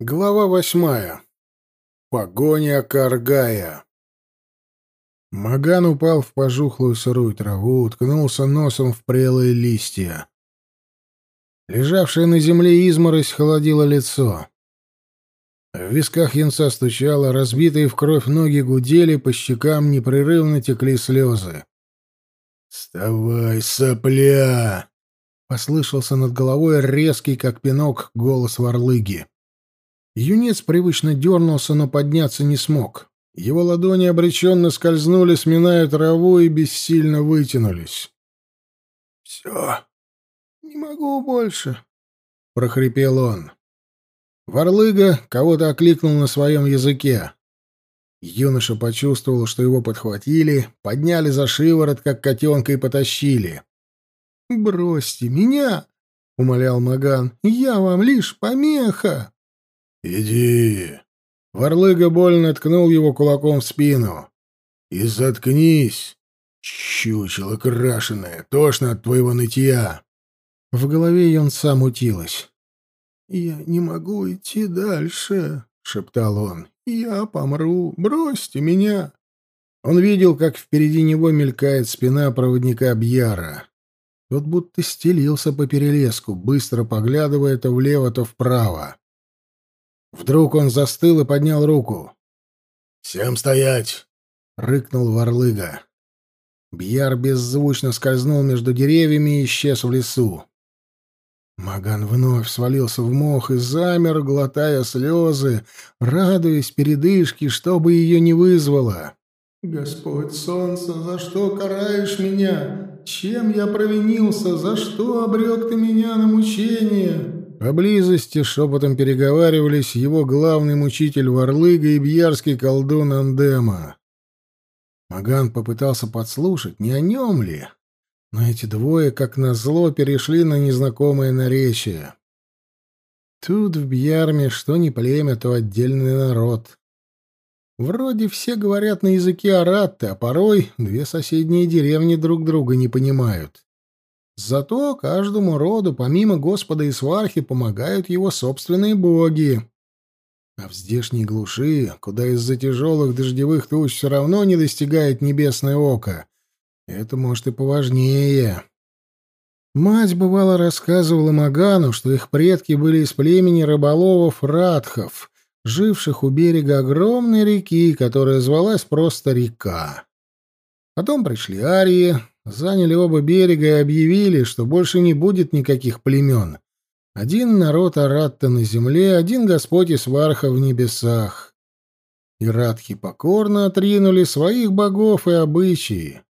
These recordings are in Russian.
Глава восьмая. Погоня Каргая. Маган упал в пожухлую сырую траву, уткнулся носом в прелые листья. Лежавшая на земле изморозь холодила лицо. В висках янца стучало, разбитые в кровь ноги гудели, по щекам непрерывно текли слезы. «Вставай, сопля!» — послышался над головой резкий, как пинок, голос ворлыги. Юнец привычно дернулся, но подняться не смог. Его ладони обреченно скользнули, сминая траву, и бессильно вытянулись. — Все, не могу больше, — прохрипел он. Варлыга кого-то окликнул на своем языке. Юноша почувствовал, что его подхватили, подняли за шиворот, как котенка, и потащили. «Бросьте меня!» — умолял Маган. «Я вам лишь помеха!» «Иди!» Варлыга больно ткнул его кулаком в спину. «И заткнись, чучело крашеное, тошно от твоего нытья!» В голове юнца мутилось. «Я не могу идти дальше», — шептал он. «Я помру. Бросьте меня». Он видел, как впереди него мелькает спина проводника Бьяра. Тот будто стелился по перелеску, быстро поглядывая то влево, то вправо. Вдруг он застыл и поднял руку. «Всем стоять!» — рыкнул Варлыга. Бьяр беззвучно скользнул между деревьями и исчез в лесу. Маган вновь свалился в мох и замер, глотая слезы, радуясь передышке, чтобы ее не вызвало. «Господь солнце, за что караешь меня? Чем я провинился? За что обрек ты меня на мучение?» Поблизости шепотом переговаривались его главный мучитель Варлыга и бьярский колдун Андема. Маган попытался подслушать, не о нем ли, но эти двое, как назло, перешли на незнакомое наречие. Тут в Бьярме что не племя, то отдельный народ. Вроде все говорят на языке аратты, а порой две соседние деревни друг друга не понимают. Зато каждому роду, помимо Господа и Свархи, помогают его собственные боги. А в здешней глуши, куда из-за тяжелых дождевых туч все равно не достигает небесное око, это, может, и поважнее. Мать, бывало, рассказывала Магану, что их предки были из племени рыболовов-радхов, живших у берега огромной реки, которая звалась просто река. Потом пришли арии, заняли оба берега и объявили, что больше не будет никаких племен. Один народ Аратта на земле, один Господь и Сварха в небесах. И радхи покорно отринули своих богов и обычаи.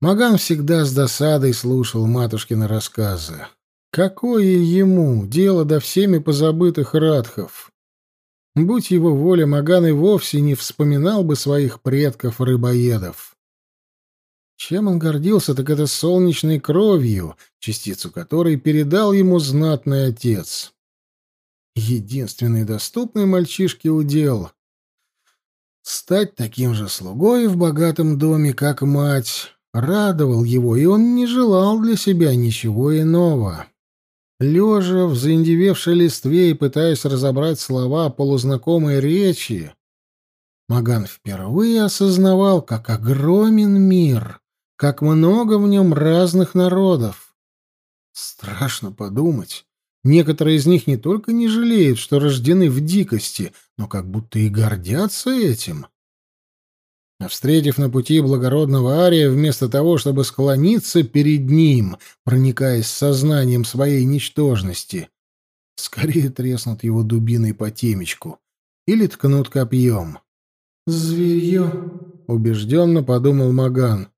Маган всегда с досадой слушал матушкины рассказы. Какое ему дело до всеми позабытых радхов? Будь его воля, Маган и вовсе не вспоминал бы своих предков-рыбоедов. Чем он гордился, так это солнечной кровью, частицу которой передал ему знатный отец. Единственный доступный мальчишке удел — стать таким же слугой в богатом доме, как мать, радовал его, и он не желал для себя ничего иного. Лежа в заиндевевшей листве и пытаясь разобрать слова полузнакомой речи, Маган впервые осознавал, как огромен мир — как много в нем разных народов. Страшно подумать. Некоторые из них не только не жалеют, что рождены в дикости, но как будто и гордятся этим. А встретив на пути благородного Ария, вместо того, чтобы склониться перед ним, проникаясь сознанием своей ничтожности, скорее треснут его дубиной по темечку или ткнут копьем. «Зверье», — убежденно подумал Маган.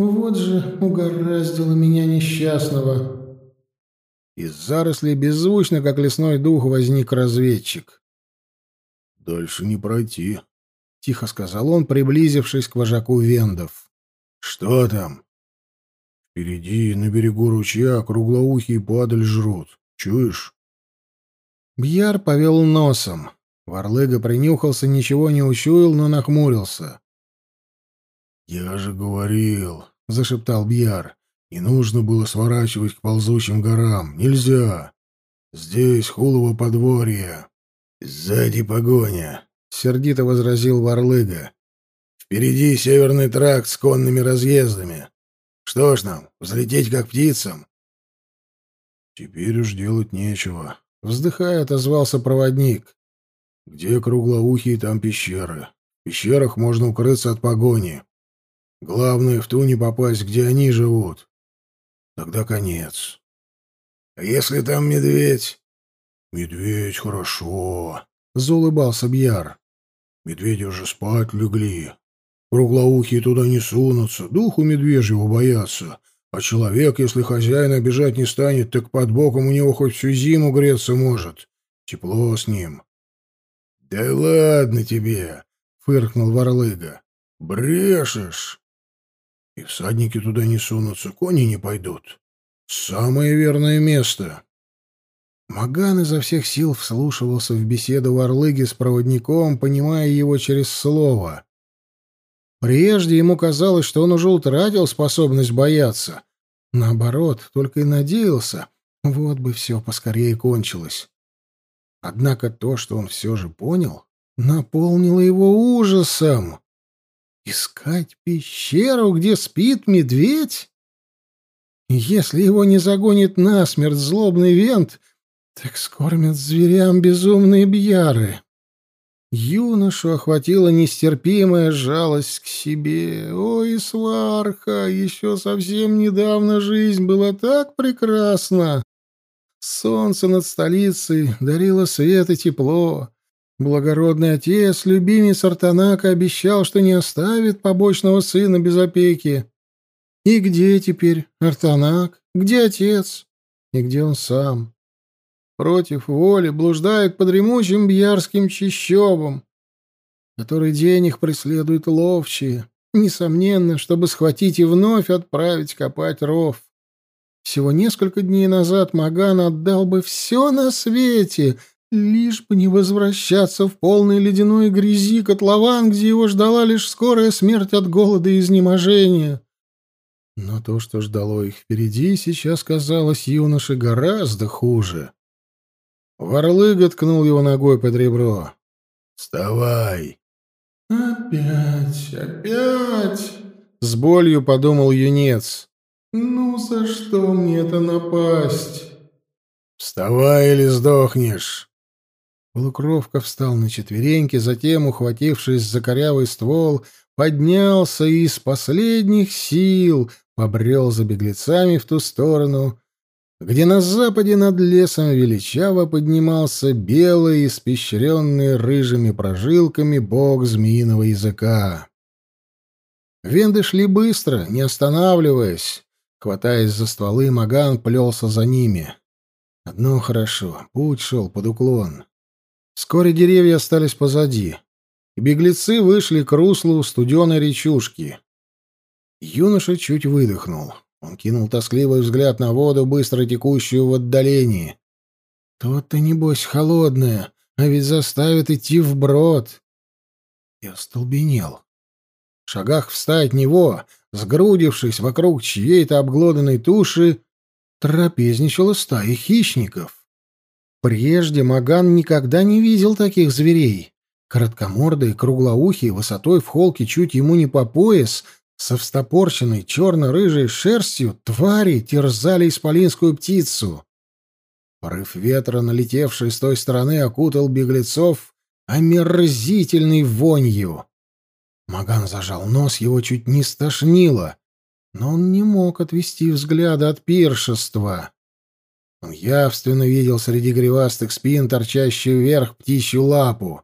Вот же угораздило меня несчастного. Из зарослей беззвучно, как лесной дух, возник разведчик. «Дальше не пройти», — тихо сказал он, приблизившись к вожаку вендов. «Что там?» «Впереди, на берегу ручья, круглоухие падаль жрут. Чуешь?» Бьяр повел носом. Варлыга принюхался, ничего не учуял, но нахмурился. «Я же говорил», — зашептал Бьяр, — «не нужно было сворачивать к ползучим горам. Нельзя. Здесь хулово подворье». «Сзади погоня», — сердито возразил Варлыга. «Впереди северный тракт с конными разъездами. Что ж нам, взлететь как птицам?» «Теперь уж делать нечего», — вздыхая, отозвался проводник. «Где круглоухие, там пещеры. В пещерах можно укрыться от погони. Главное, в ту не попасть, где они живут. Тогда конец». «А если там медведь?» «Медведь, хорошо», — заулыбался Бьяр. «Медведи уже спать легли. Круглоухие туда не сунутся, духу медвежьего боятся. А человек, если хозяин обижать не станет, так под боком у него хоть всю зиму греться может. Тепло с ним». «Да ладно тебе!» — фыркнул Варлыга. «Брешешь!» «И всадники туда не сунутся, кони не пойдут. Самое верное место!» Маган изо всех сил вслушивался в беседу Варлыги с проводником, понимая его через слово. Прежде ему казалось, что он уже утратил способность бояться. Наоборот, только и надеялся, вот бы все поскорее кончилось. Однако то, что он все же понял, наполнило его ужасом. Искать пещеру, где спит медведь? Если его не загонит насмерть злобный вент, так скормят зверям безумные бьяры. Юношу охватила нестерпимая жалость к себе. Ой, сварха, еще совсем недавно жизнь была так прекрасна. Солнце над столицей дарило свет и тепло. Благородный отец, любимец Артанака, обещал, что не оставит побочного сына без опеки. И где теперь Артанак? Где отец? И где он сам? против воли блуждают по дремучим бьярским чащобам. Который день их преследуют ловчие, несомненно, чтобы схватить и вновь отправить копать ров. Всего несколько дней назад Маган отдал бы все на свете, лишь бы не возвращаться в полной ледяной грязи котлован, где его ждала лишь скорая смерть от голода и изнеможения. Но то, что ждало их впереди, сейчас казалось юноше гораздо хуже. Варлыга ткнул его ногой под ребро. «Вставай!» «Опять, опять!» — с болью подумал юнец. «Ну, за что мне это напасть?» «Вставай или сдохнешь!» Полукровка встал на четвереньки, затем, ухватившись за корявый ствол, поднялся и из последних сил побрел за беглецами в ту сторону, где на западе над лесом величаво поднимался белый, испещренный рыжими прожилками бог змеиного языка. Венды шли быстро, не останавливаясь. Хватаясь за стволы, Маган плелся за ними. Одно хорошо, путь шел под уклон. Вскоре деревья остались позади, и беглецы вышли к руслу студеной речушки. Юноша чуть выдохнул. Он кинул тоскливый взгляд на воду, быстро текущую в отдалении. «Тут-то, небось, холодная, а ведь заставит идти вброд». И остолбенел. В шагах встать него, сгрудившись вокруг чьей-то обглоданной туши, трапезничала стая хищников. Прежде Маган никогда не видел таких зверей. Короткомордые, круглоухие, высотой в холке чуть ему не по пояс — со встопорченной черно-рыжей шерстью твари терзали исполинскую птицу. Порыв ветра, налетевший с той стороны, окутал беглецов омерзительной вонью. Маган зажал нос, его чуть не стошнило, но он не мог отвести взгляда от пиршества. Он явственно видел среди гривастых спин торчащую вверх птичью лапу.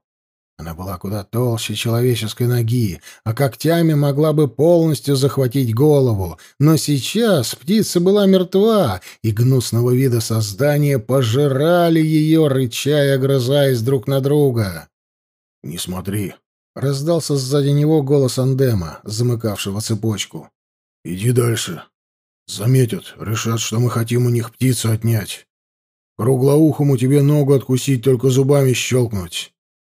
Она была куда толще человеческой ноги, а когтями могла бы полностью захватить голову. Но сейчас птица была мертва, и гнусного вида создания пожирали ее, рыча и огрызаясь друг на друга. «Не смотри!» — раздался сзади него голос Андема, замыкавшего цепочку. «Иди дальше. Заметят, решат, что мы хотим у них птицу отнять. Круглоухому тебе ногу откусить, только зубами щелкнуть».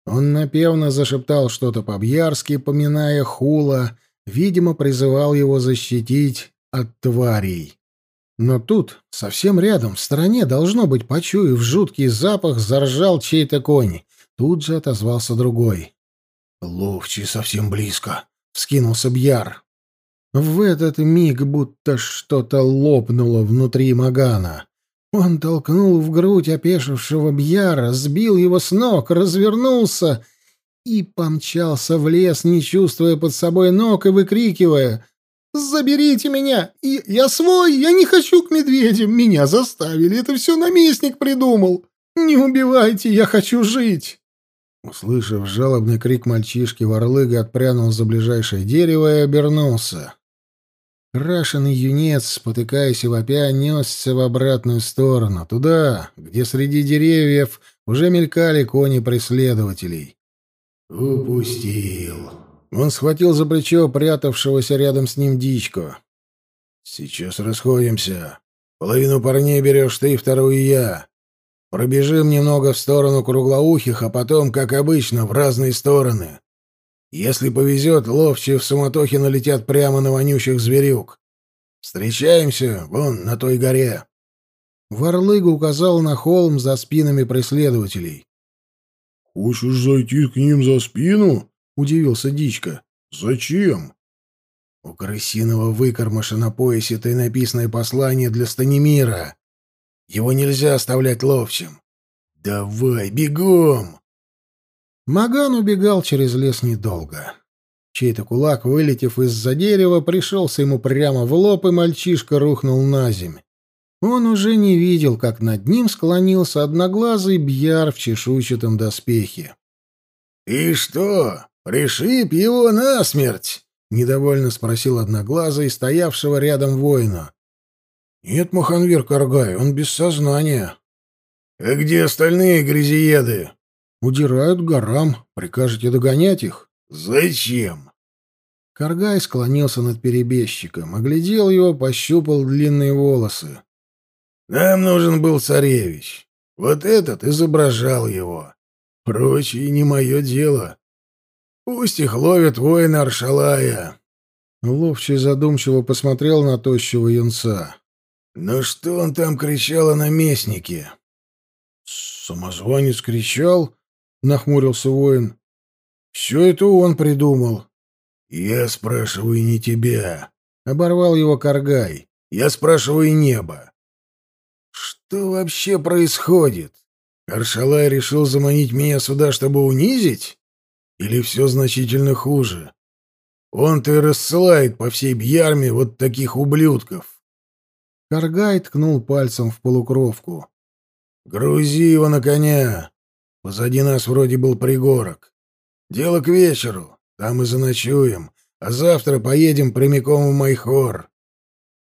Он напевно зашептал что-то по-бьярски, поминая хула, видимо, призывал его защитить от тварей. Но тут, совсем рядом, в стороне, должно быть, почуяв жуткий запах, заржал чей-то конь. Тут же отозвался другой. «Ловчий совсем близко», — вскинулся Бьяр. В этот миг будто что-то лопнуло внутри Магана. Он толкнул в грудь опешившего Бьяра, сбил его с ног, развернулся и помчался в лес, не чувствуя под собой ног и выкрикивая «Заберите меня! Я свой! Я не хочу к медведям! Меня заставили! Это все наместник придумал! Не убивайте! Я хочу жить!» Услышав жалобный крик мальчишки, Варлыга отпрянул за ближайшее дерево и обернулся. Крашеный юнец, спотыкаясь и вопя, несся в обратную сторону, туда, где среди деревьев уже мелькали кони преследователей. «Упустил!» Он схватил за плечо прятавшегося рядом с ним дичку. «Сейчас расходимся. Половину парней берешь ты, вторую я. Пробежим немного в сторону круглоухих, а потом, как обычно, в разные стороны. Если повезет, ловчие в суматохе налетят прямо на вонючих зверюк. Встречаемся вон на той горе. Варлыга указал на холм за спинами преследователей. «Хочешь зайти к ним за спину?» — удивился Дичка. «Зачем?» У крысиного выкормыша на поясе написанное послание для Станимира. Его нельзя оставлять ловчим. «Давай, бегом!» Маган убегал через лес недолго. Чей-то кулак, вылетев из-за дерева, пришелся ему прямо в лоб, и мальчишка рухнул на земь. Он уже не видел, как над ним склонился одноглазый бьяр в чешуйчатом доспехе. «И что, пришиб его насмерть?» — недовольно спросил одноглазый, стоявшего рядом воина. «Нет, Маханвир Каргай, он без сознания». «А где остальные грязиеды?» Удирают к горам. Прикажете догонять их? Зачем? Каргай склонился над перебежчиком, оглядел его, пощупал длинные волосы. Нам нужен был царевич. Вот этот изображал его. Прочие не мое дело. Пусть их ловят воины Аршалая. Ловчий задумчиво посмотрел на тощего юнца. «Ну что он там кричал о наместнике?» «Самозванец кричал?» — нахмурился воин. «Все это он придумал». «Я спрашиваю не тебя», — оборвал его Каргай. «Я спрашиваю небо». «Что вообще происходит? Аршалай решил заманить меня сюда, чтобы унизить? Или все значительно хуже? Он-то и рассылает по всей Бьярме вот таких ублюдков». Каргай ткнул пальцем в полукровку. «Грузи его на коня. Позади нас вроде был пригорок. Дело к вечеру, там и заночуем, а завтра поедем прямиком в Майхор.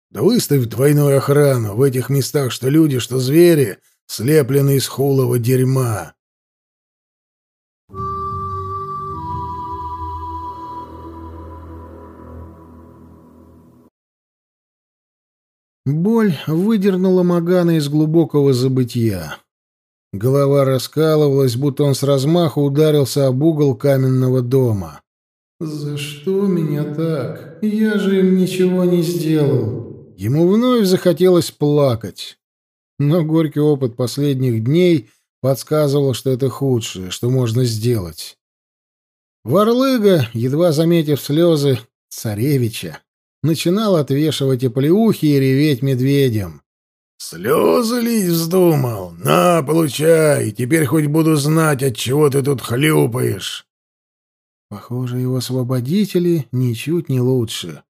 Да выставь двойную охрану в этих местах, что люди, что звери, слеплены из хулого дерьма. Боль выдернула Магана из глубокого забытья. Голова раскалывалась, будто он с размаху ударился об угол каменного дома. «За что меня так? Я же им ничего не сделал». Ему вновь захотелось плакать. Но горький опыт последних дней подсказывал, что это худшее, что можно сделать. Варлыга, едва заметив слезы царевича, начинал отвешивать оплеухи и реветь медведем. «Слезы лить вздумал? На, получай! Теперь хоть буду знать, от чего ты тут хлюпаешь!» Похоже, его освободители ничуть не лучше.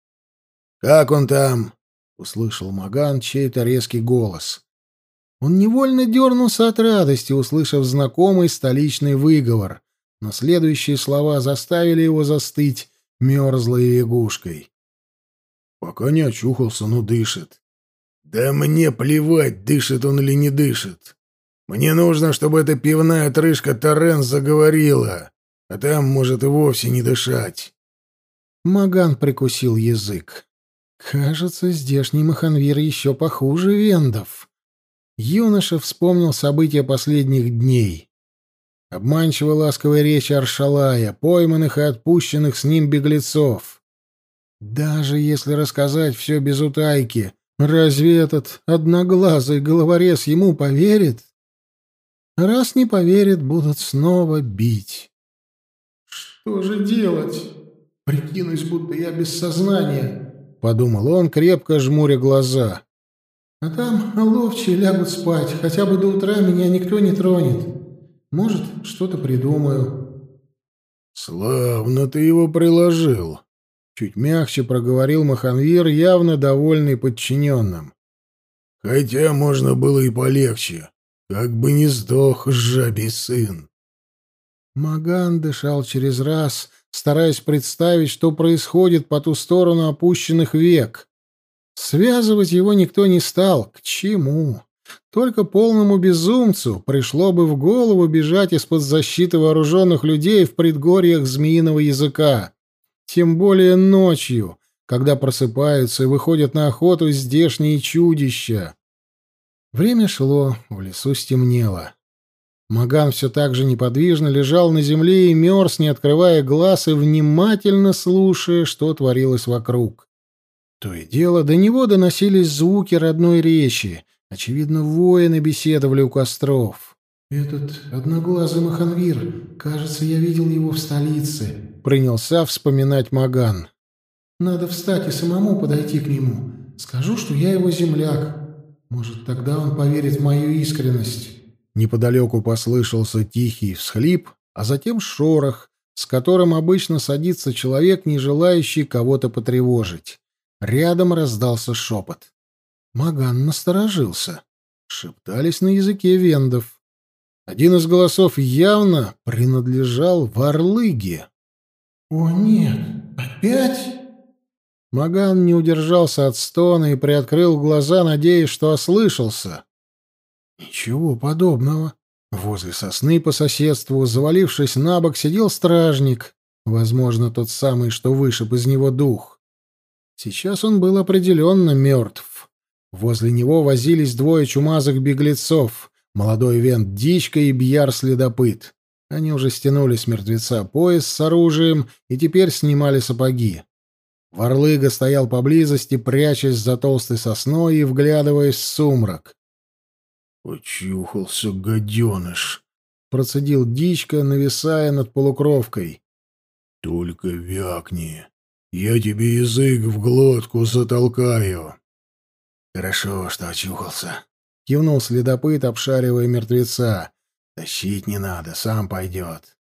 «Как он там?» — услышал Маган чей-то резкий голос. Он невольно дернулся от радости, услышав знакомый столичный выговор, но следующие слова заставили его застыть мерзлой лягушкой. «Пока не очухался, но дышит. «Да мне плевать, дышит он или не дышит. Мне нужно, чтобы эта пивная отрыжка Торрен заговорила, а там может и вовсе не дышать». Маган прикусил язык. «Кажется, здешний Маханвир еще похуже вендов». Юноша вспомнил события последних дней. Обманчиво ласковая речь Аршалая, пойманных и отпущенных с ним беглецов. Даже если рассказать все без утайки, Разве этот одноглазый головорез ему поверит? Раз не поверит, будут снова бить. «Что же делать? Прикинусь, будто я без сознания», — подумал он, крепко жмуря глаза. «А там ловчие лягут спать, хотя бы до утра меня никто не тронет. Может, что-то придумаю». «Славно ты его приложил», — чуть мягче проговорил Маханвир, явно довольный подчиненным. «Хотя можно было и полегче. Как бы не сдох жабий сын. Маган дышал через раз, стараясь представить, что происходит по ту сторону опущенных век. Связывать его никто не стал. К чему? Только полному безумцу пришло бы в голову бежать из-под защиты вооруженных людей в предгорьях змеиного языка. Тем более ночью, когда просыпаются и выходят на охоту здешние чудища. Время шло, в лесу стемнело. Маган все так же неподвижно лежал на земле и мерз, не открывая глаз и внимательно слушая, что творилось вокруг. То и дело до него доносились звуки родной речи. Очевидно, воины беседовали у костров. «Этот одноглазый Маханвир, кажется, я видел его в столице», — принялся вспоминать Маган. «Надо встать и самому подойти к нему. Скажу, что я его земляк. Может, тогда он поверит в мою искренность. Неподалеку послышался тихий всхлип, а затем шорох, с которым обычно садится человек, не желающий кого-то потревожить. Рядом раздался шепот. Маган насторожился. Шептались на языке вендов. Один из голосов явно принадлежал Варлыге. «О нет, опять?» Маган не удержался от стона и приоткрыл глаза, надеясь, что ослышался. Ничего подобного. Возле сосны по соседству, завалившись на бок, сидел стражник, возможно, тот самый, что вышиб из него дух. Сейчас он был определенно мертв. Возле него возились двое чумазых беглецов, молодой вент Дичка и Бьяр-следопыт. Они уже стянули с мертвеца пояс с оружием и теперь снимали сапоги. Варлыга стоял поблизости, прячась за толстой сосной и вглядываясь в сумрак. «Очухался, гаденыш!» — процедил дичка, нависая над полукровкой. «Только вякни. Я тебе язык в глотку затолкаю». «Хорошо, что очухался», — кивнул следопыт, обшаривая мертвеца. «Тащить не надо, сам пойдет».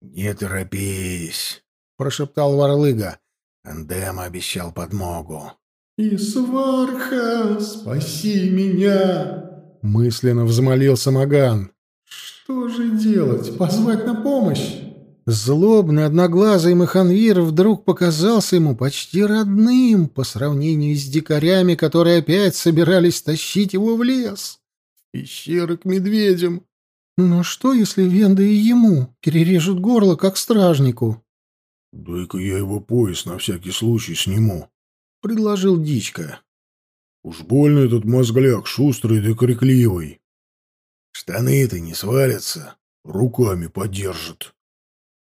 «Не торопись», — прошептал Варлыга. Эндема обещал подмогу. «И сварха, спаси меня!» — мысленно взмолился Маган. «Что же делать? Позвать на помощь?» Злобный, одноглазый Маханвир вдруг показался ему почти родным по сравнению с дикарями, которые опять собирались тащить его в лес, в пещеры к медведям. Но что, если Венда и ему перережут горло, как стражнику? «Дай-ка я его пояс на всякий случай сниму», — предложил Дичка. «Уж больно этот мозгляк шустрый да крикливый. Штаны-то не свалятся, руками подержит».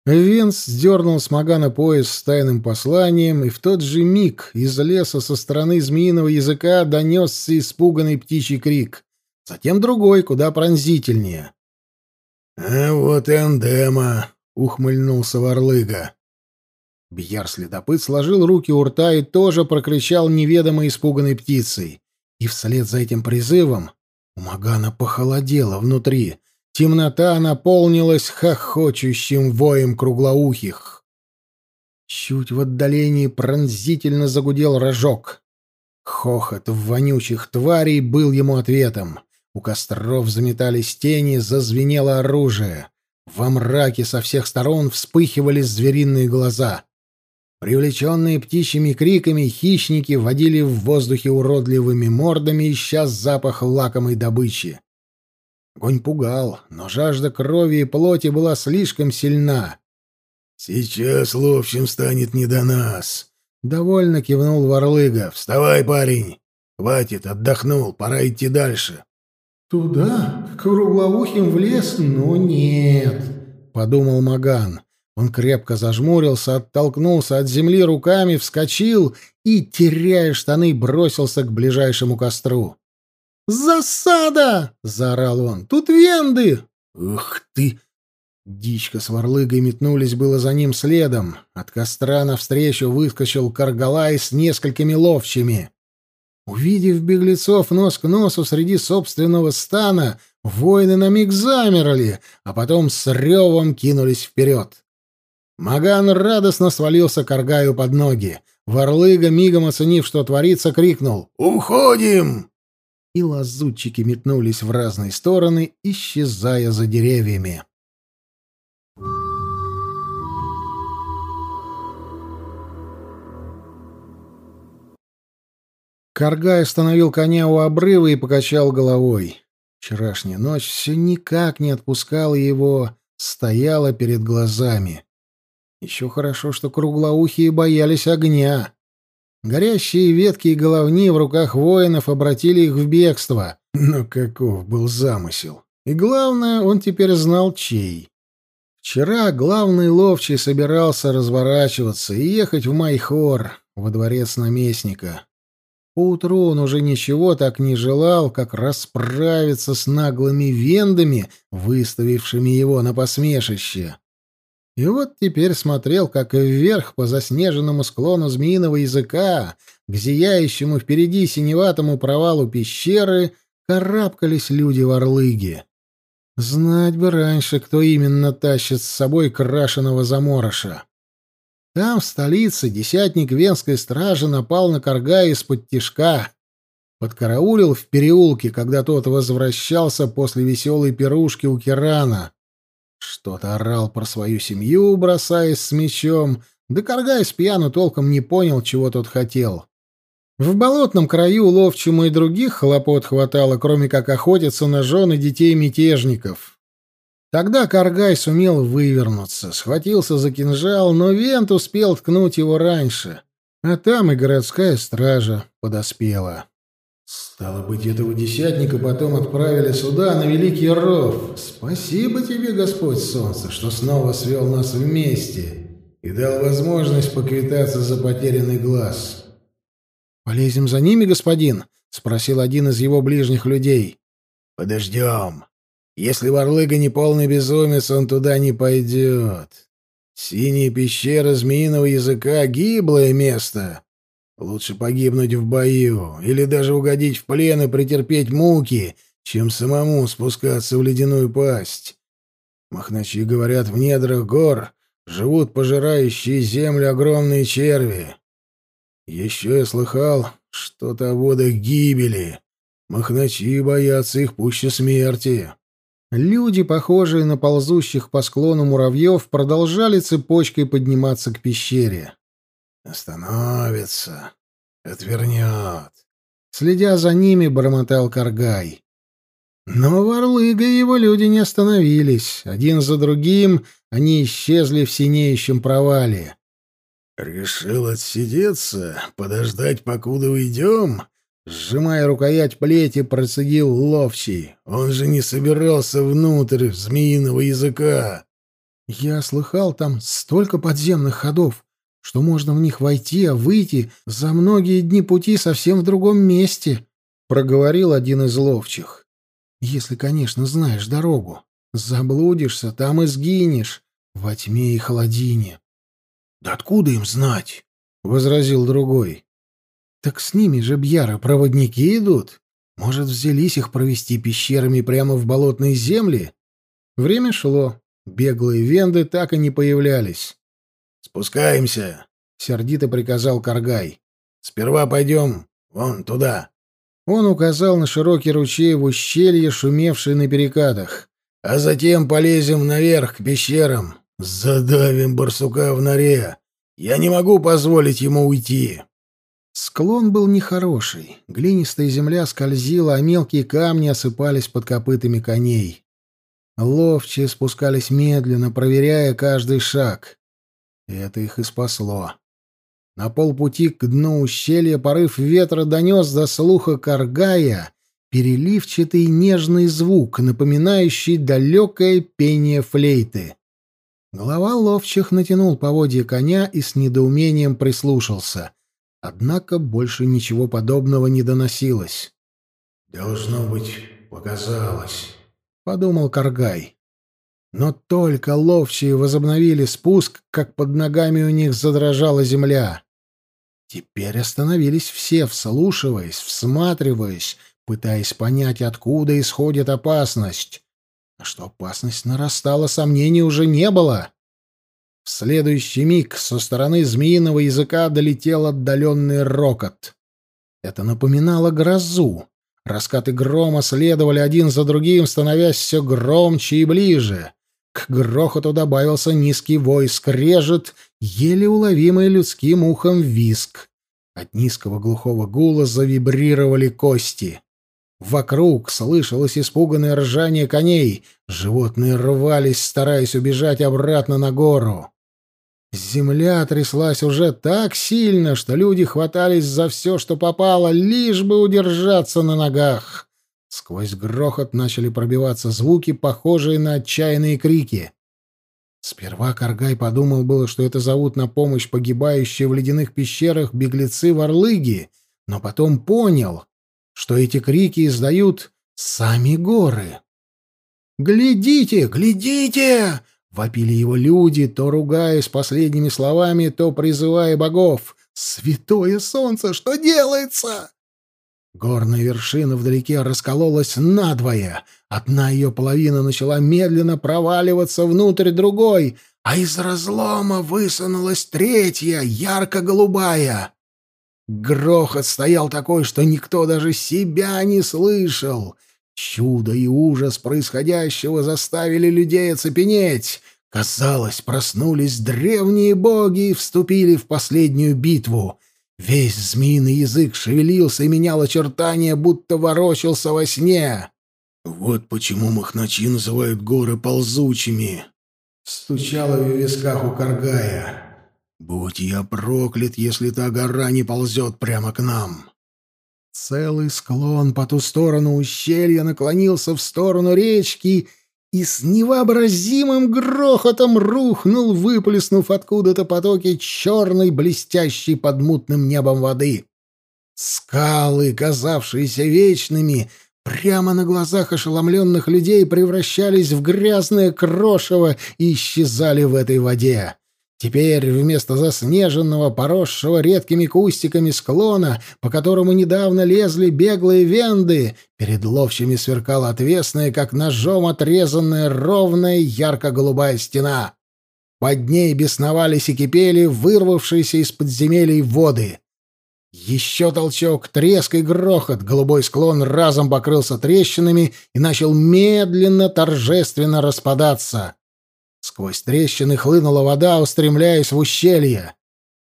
Венс сдернул с Магана пояс с тайным посланием, и в тот же миг из леса со стороны змеиного языка донесся испуганный птичий крик. Затем другой, куда пронзительнее. «А вот и эндема!» — ухмыльнулся Варлыга. Бьяр-следопыт сложил руки у рта и тоже прокричал неведомо испуганной птицей. И вслед за этим призывом у Магана похолодело внутри. Темнота наполнилась хохочущим воем круглоухих. Чуть в отдалении пронзительно загудел рожок. Хохот вонючих тварей был ему ответом. У костров заметались тени, зазвенело оружие. Во мраке со всех сторон вспыхивали звериные глаза. Привлеченные птичьими криками, хищники водили в воздухе уродливыми мордами, ища запах лакомой добычи. Огонь пугал, но жажда крови и плоти была слишком сильна. «Сейчас ловчим станет не до нас», — довольно кивнул Варлыга. «Вставай, парень! Хватит, отдохнул, пора идти дальше». «Туда? К круглоухим в лес? Ну нет», — подумал Маган. Он крепко зажмурился, оттолкнулся от земли руками, вскочил и, теряя штаны, бросился к ближайшему костру. «Засада!» — заорал он. «Тут венды! Ух ты! Дичка с Варлыгой метнулись было за ним следом. От костра навстречу выскочил Каргалай с несколькими ловчими. Увидев беглецов нос к носу среди собственного стана, воины на миг замерли, а потом с ревом кинулись вперед. Маган радостно свалился Каргаю под ноги. Варлыга, мигом оценив, что творится, крикнул «Уходим!» И лазутчики метнулись в разные стороны, исчезая за деревьями. Каргай остановил коня у обрыва и покачал головой. Вчерашняя ночь все никак не отпускала его, стояла перед глазами. Еще хорошо, что круглоухие боялись огня. Горящие ветки и головни в руках воинов обратили их в бегство. Но каков был замысел? И главное, он теперь знал, чей. Вчера главный ловчий собирался разворачиваться и ехать в Майхор, во дворец наместника. Поутру он уже ничего так не желал, как расправиться с наглыми вендами, выставившими его на посмешище. И вот теперь смотрел, как вверх по заснеженному склону змеиного языка, к зияющему впереди синеватому провалу пещеры, карабкались люди в орлыге. Знать бы раньше, кто именно тащит с собой крашеного заморыша. Там, в столице, десятник венской стражи напал на Каргая из-под тишка. Подкараулил в переулке, когда тот возвращался после веселой пирушки у Кирана. Что-то орал про свою семью, бросаясь с мечом, да Каргай с пьяну толком не понял, чего тот хотел. В болотном краю ловчему и других хлопот хватало, кроме как охотиться на жены детей мятежников. Тогда Каргай сумел вывернуться, схватился за кинжал, но Вент успел ткнуть его раньше. А там и городская стража подоспела. Стало быть, этого десятника потом отправили сюда, на Великий Ров. Спасибо тебе, Господь Солнце, что снова свел нас вместе и дал возможность поквитаться за потерянный глаз. «Полезем за ними, господин?» — спросил один из его ближних людей. «Подождем», если Варлыга не полный безумец, он туда не пойдет. Синяя пещера змеиного языка — гиблое место. Лучше погибнуть в бою или даже угодить в плен и претерпеть муки, чем самому спускаться в ледяную пасть. Махначи говорят, в недрах гор живут пожирающие землю огромные черви. Еще я слыхал что-то о водах гибели. Махначи боятся их пуще смерти. Люди, похожие на ползущих по склону муравьев, продолжали цепочкой подниматься к пещере. «Остановится. Отвернет». Следя за ними, бормотал Каргай. Но Варлыга и его люди не остановились. Один за другим они исчезли в синеющем провале. «Решил отсидеться, подождать, покуда уйдем?» Сжимая рукоять плети, процедил ловчий. Он же не собирался внутрь змеиного языка. Я слыхал, там столько подземных ходов, что можно в них войти, а выйти за многие дни пути совсем в другом месте, проговорил один из ловчих. Если, конечно, знаешь дорогу. Заблудишься, там и сгинешь, во тьме и холодине. Да откуда им знать? возразил другой. Так с ними же бьяры проводники идут. Может, взялись их провести пещерами прямо в болотные земли? Время шло. Беглые венды так и не появлялись. «Спускаемся», — сердито приказал Каргай. «Сперва пойдем вон туда». Он указал на широкий ручей в ущелье, шумевший на перекатах. «А затем полезем наверх к пещерам. Задавим барсука в норе. Я не могу позволить ему уйти». Склон был нехороший. Глинистая земля скользила, а мелкие камни осыпались под копытами коней. Ловчие спускались медленно, проверяя каждый шаг. Это их и спасло. На полпути к дну ущелья порыв ветра донес до слуха Каргая переливчатый нежный звук, напоминающий далекое пение флейты. Голова ловчих натянул поводья коня и с недоумением прислушался — Однако больше ничего подобного не доносилось. «Должно быть, показалось», — подумал Каргай. Но только ловчие возобновили спуск, как под ногами у них задрожала земля. Теперь остановились все, вслушиваясь, всматриваясь, пытаясь понять, откуда исходит опасность. А что опасность нарастала, сомнений уже не было. В следующий миг со стороны змеиного языка долетел отдаленный рокот. Это напоминало грозу. Раскаты грома следовали один за другим, становясь все громче и ближе. К грохоту добавился низкий вой, скрежет, еле уловимый людским ухом виск. От низкого глухого гула завибрировали кости. Вокруг слышалось испуганное ржание коней. Животные рвались, стараясь убежать обратно на гору. Земля тряслась уже так сильно, что люди хватались за все, что попало, лишь бы удержаться на ногах. Сквозь грохот начали пробиваться звуки, похожие на отчаянные крики. Сперва Каргай подумал было, что это зовут на помощь погибающие в ледяных пещерах беглецы Варлыги, но потом понял, что эти крики издают сами горы. «Глядите, глядите!» — вопили его люди, то ругаясь последними словами, то призывая богов. «Святое солнце, что делается?» Горная вершина вдалеке раскололась надвое. Одна ее половина начала медленно проваливаться внутрь другой, а из разлома высунулась третья, ярко-голубая. Грохот стоял такой, что никто даже себя не слышал. Чудо и ужас происходящего заставили людей оцепенеть. Казалось, проснулись древние боги и вступили в последнюю битву — Весь змеиный язык шевелился и менял очертания, будто ворочался во сне. «Вот почему махначи называют горы ползучими», — стучало в висках у Каргая. «Будь я проклят, если та гора не ползет прямо к нам». Целый склон по ту сторону ущелья наклонился в сторону речки и с невообразимым грохотом рухнул, выплеснув откуда-то потоки черной, блестящей под мутным небом воды. Скалы, казавшиеся вечными, прямо на глазах ошеломленных людей превращались в грязное крошево и исчезали в этой воде. Теперь вместо заснеженного, поросшего редкими кустиками склона, по которому недавно лезли беглые венды, перед ловчими сверкала отвесная, как ножом отрезанная ровная ярко-голубая стена. Под ней бесновались и кипели вырвавшиеся из подземелий воды. Еще толчок, треск и грохот, голубой склон разом покрылся трещинами и начал медленно, торжественно распадаться. Сквозь трещины хлынула вода, устремляясь в ущелье.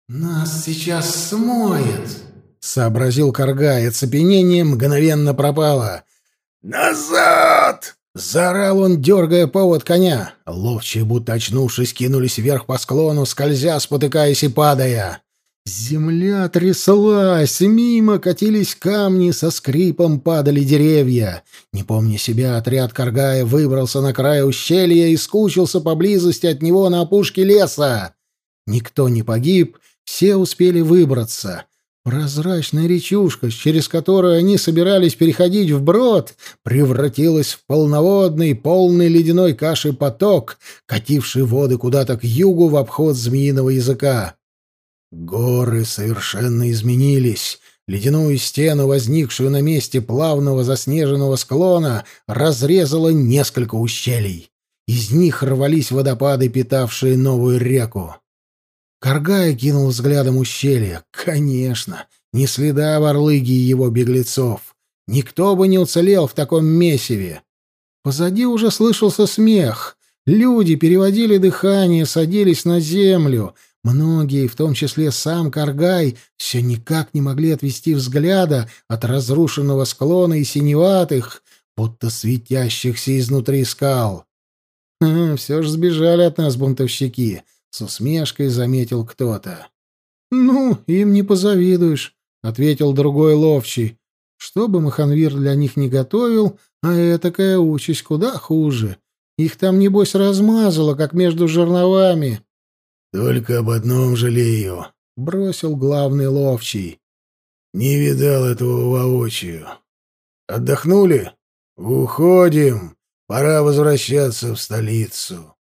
«Нас сейчас смоет», — сообразил Каргай. Оцепенение мгновенно пропало. «Назад!» — заорал он, дергая повод коня. Ловчие, будто очнувшись, кинулись вверх по склону, скользя, спотыкаясь и падая. Земля тряслась, мимо катились камни, со скрипом падали деревья. Не помня себя, отряд Каргая выбрался на край ущелья и скучился поблизости от него на опушке леса. Никто не погиб, все успели выбраться. Прозрачная речушка, через которую они собирались переходить вброд, превратилась в полноводный, полный ледяной каши поток, кативший воды куда-то к югу в обход змеиного языка. Горы совершенно изменились. Ледяную стену, возникшую на месте плавного заснеженного склона, разрезало несколько ущелий. Из них рвались водопады, питавшие новую реку. Каргай кинул взглядом ущелье. Конечно, ни следа в Орлыге и его беглецов. Никто бы не уцелел в таком месиве. Позади уже слышался смех. Люди переводили дыхание, садились на землю. Многие, в том числе сам Каргай, все никак не могли отвести взгляда от разрушенного склона и синеватых, будто светящихся изнутри скал. «А, «Все ж сбежали от нас бунтовщики», — с усмешкой заметил кто-то. «Ну, им не позавидуешь», — ответил другой ловчий. «Что бы Маханвир для них не готовил, а этакая участь куда хуже. Их там, небось, размазало, как между жерновами». «Только об одном жалею», — бросил главный ловчий. «Не видал этого воочию. Отдохнули? Уходим. Пора возвращаться в столицу.